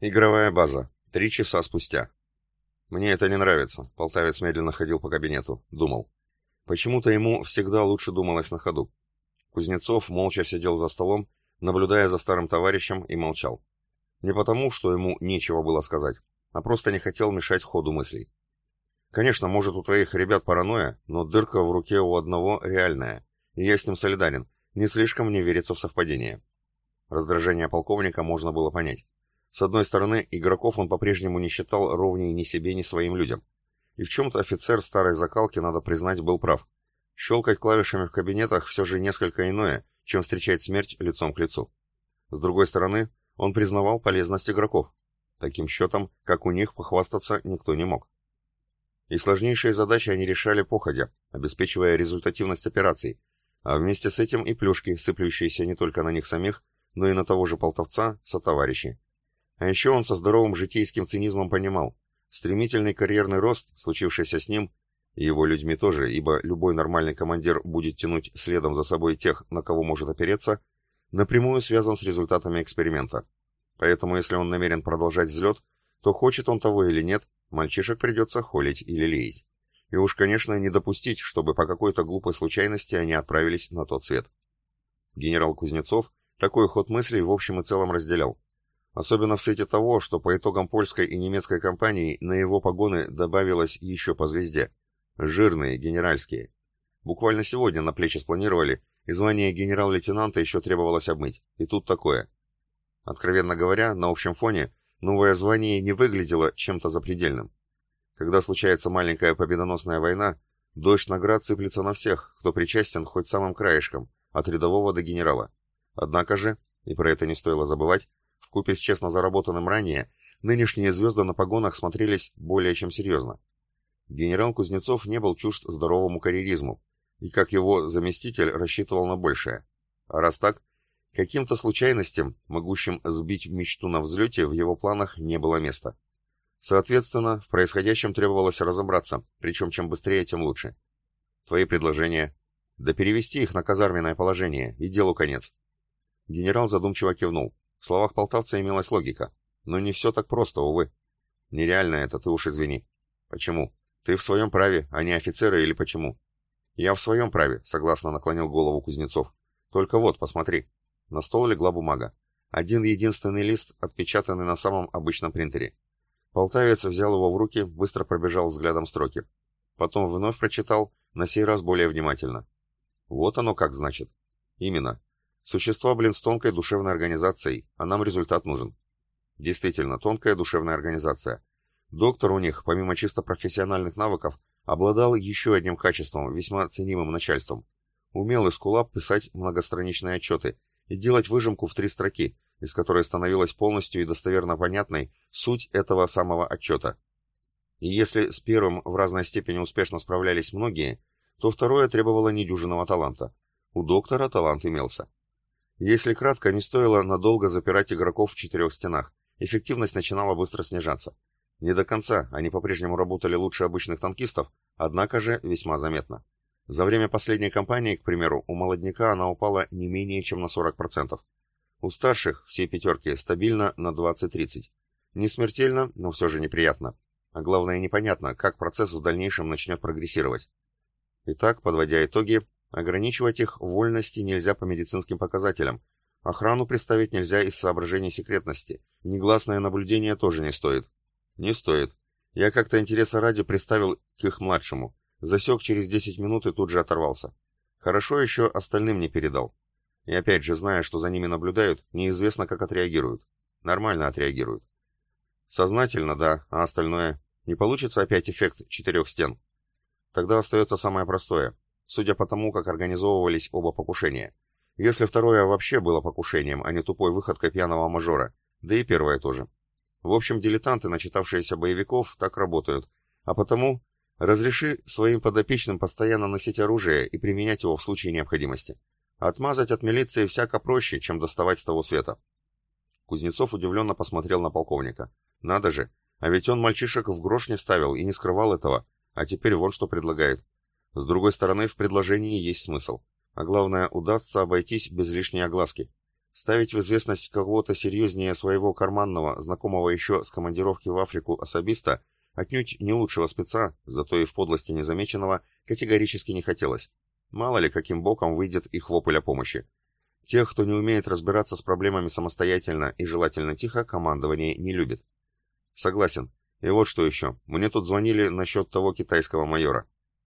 Игровая база. Три часа спустя. Мне это не нравится. Полтавец медленно ходил по кабинету. Думал. Почему-то ему всегда лучше думалось на ходу. Кузнецов молча сидел за столом, наблюдая за старым товарищем, и молчал. Не потому, что ему нечего было сказать, а просто не хотел мешать ходу мыслей. Конечно, может, у твоих ребят паранойя, но дырка в руке у одного реальная, и я с ним солидарен, не слишком мне верится в совпадение. Раздражение полковника можно было понять. С одной стороны, игроков он по-прежнему не считал ровнее ни себе, ни своим людям. И в чем-то офицер старой закалки, надо признать, был прав. Щелкать клавишами в кабинетах все же несколько иное, чем встречать смерть лицом к лицу. С другой стороны, он признавал полезность игроков. Таким счетом, как у них, похвастаться никто не мог. И сложнейшие задачи они решали походя, обеспечивая результативность операций, а вместе с этим и плюшки, сыплющиеся не только на них самих, но и на того же полтовца, сотоварищей. А еще он со здоровым житейским цинизмом понимал, стремительный карьерный рост, случившийся с ним, и его людьми тоже, ибо любой нормальный командир будет тянуть следом за собой тех, на кого может опереться, напрямую связан с результатами эксперимента. Поэтому если он намерен продолжать взлет, то хочет он того или нет, мальчишек придется холить или леять. И уж, конечно, не допустить, чтобы по какой-то глупой случайности они отправились на тот свет. Генерал Кузнецов такой ход мыслей в общем и целом разделял. Особенно в свете того, что по итогам польской и немецкой кампании на его погоны добавилось еще по звезде. Жирные, генеральские. Буквально сегодня на плечи спланировали, и звание генерал-лейтенанта еще требовалось обмыть. И тут такое. Откровенно говоря, на общем фоне, новое звание не выглядело чем-то запредельным. Когда случается маленькая победоносная война, дождь наград сыплется на всех, кто причастен хоть самым краешком, от рядового до генерала. Однако же, и про это не стоило забывать, Вкупе с честно заработанным ранее, нынешние звезды на погонах смотрелись более чем серьезно. Генерал Кузнецов не был чужд здоровому карьеризму, и как его заместитель рассчитывал на большее. А раз так, каким-то случайностям, могущим сбить мечту на взлете, в его планах не было места. Соответственно, в происходящем требовалось разобраться, причем чем быстрее, тем лучше. Твои предложения? Да перевести их на казарменное положение, и делу конец. Генерал задумчиво кивнул. В словах полтавца имелась логика. Но не все так просто, увы. Нереально это, ты уж извини. Почему? Ты в своем праве, а не офицеры или почему? Я в своем праве, согласно наклонил голову Кузнецов. Только вот, посмотри. На стол легла бумага. Один единственный лист, отпечатанный на самом обычном принтере. Полтавец взял его в руки, быстро пробежал взглядом строки. Потом вновь прочитал, на сей раз более внимательно. Вот оно как значит. Именно. Существа, блин, с тонкой душевной организацией, а нам результат нужен. Действительно, тонкая душевная организация. Доктор у них, помимо чисто профессиональных навыков, обладал еще одним качеством, весьма ценимым начальством. Умел из кулап писать многостраничные отчеты и делать выжимку в три строки, из которой становилась полностью и достоверно понятной суть этого самого отчета. И если с первым в разной степени успешно справлялись многие, то второе требовало недюжинного таланта. У доктора талант имелся. Если кратко, не стоило надолго запирать игроков в четырех стенах. Эффективность начинала быстро снижаться. Не до конца, они по-прежнему работали лучше обычных танкистов, однако же весьма заметно. За время последней кампании, к примеру, у молодняка она упала не менее чем на 40%. У старших, все пятерки, стабильно на 20-30. Не смертельно, но все же неприятно. А главное непонятно, как процесс в дальнейшем начнет прогрессировать. Итак, подводя итоги, Ограничивать их вольности нельзя по медицинским показателям. Охрану представить нельзя из соображений секретности. Негласное наблюдение тоже не стоит. Не стоит. Я как-то интереса ради приставил к их младшему. Засек через 10 минут и тут же оторвался. Хорошо еще остальным не передал. И опять же, зная, что за ними наблюдают, неизвестно, как отреагируют. Нормально отреагируют. Сознательно, да, а остальное? Не получится опять эффект четырех стен? Тогда остается самое простое судя по тому, как организовывались оба покушения. Если второе вообще было покушением, а не тупой выходкой пьяного мажора, да и первое тоже. В общем, дилетанты, начитавшиеся боевиков, так работают. А потому разреши своим подопечным постоянно носить оружие и применять его в случае необходимости. Отмазать от милиции всяко проще, чем доставать с того света. Кузнецов удивленно посмотрел на полковника. Надо же, а ведь он мальчишек в грош не ставил и не скрывал этого, а теперь вон что предлагает. С другой стороны, в предложении есть смысл. А главное, удастся обойтись без лишней огласки. Ставить в известность кого-то серьезнее своего карманного, знакомого еще с командировки в Африку особиста, отнюдь не лучшего спеца, зато и в подлости незамеченного, категорически не хотелось. Мало ли, каким боком выйдет их вопль о помощи. Тех, кто не умеет разбираться с проблемами самостоятельно и желательно тихо, командование не любит. Согласен. И вот что еще. Мне тут звонили насчет того китайского майора.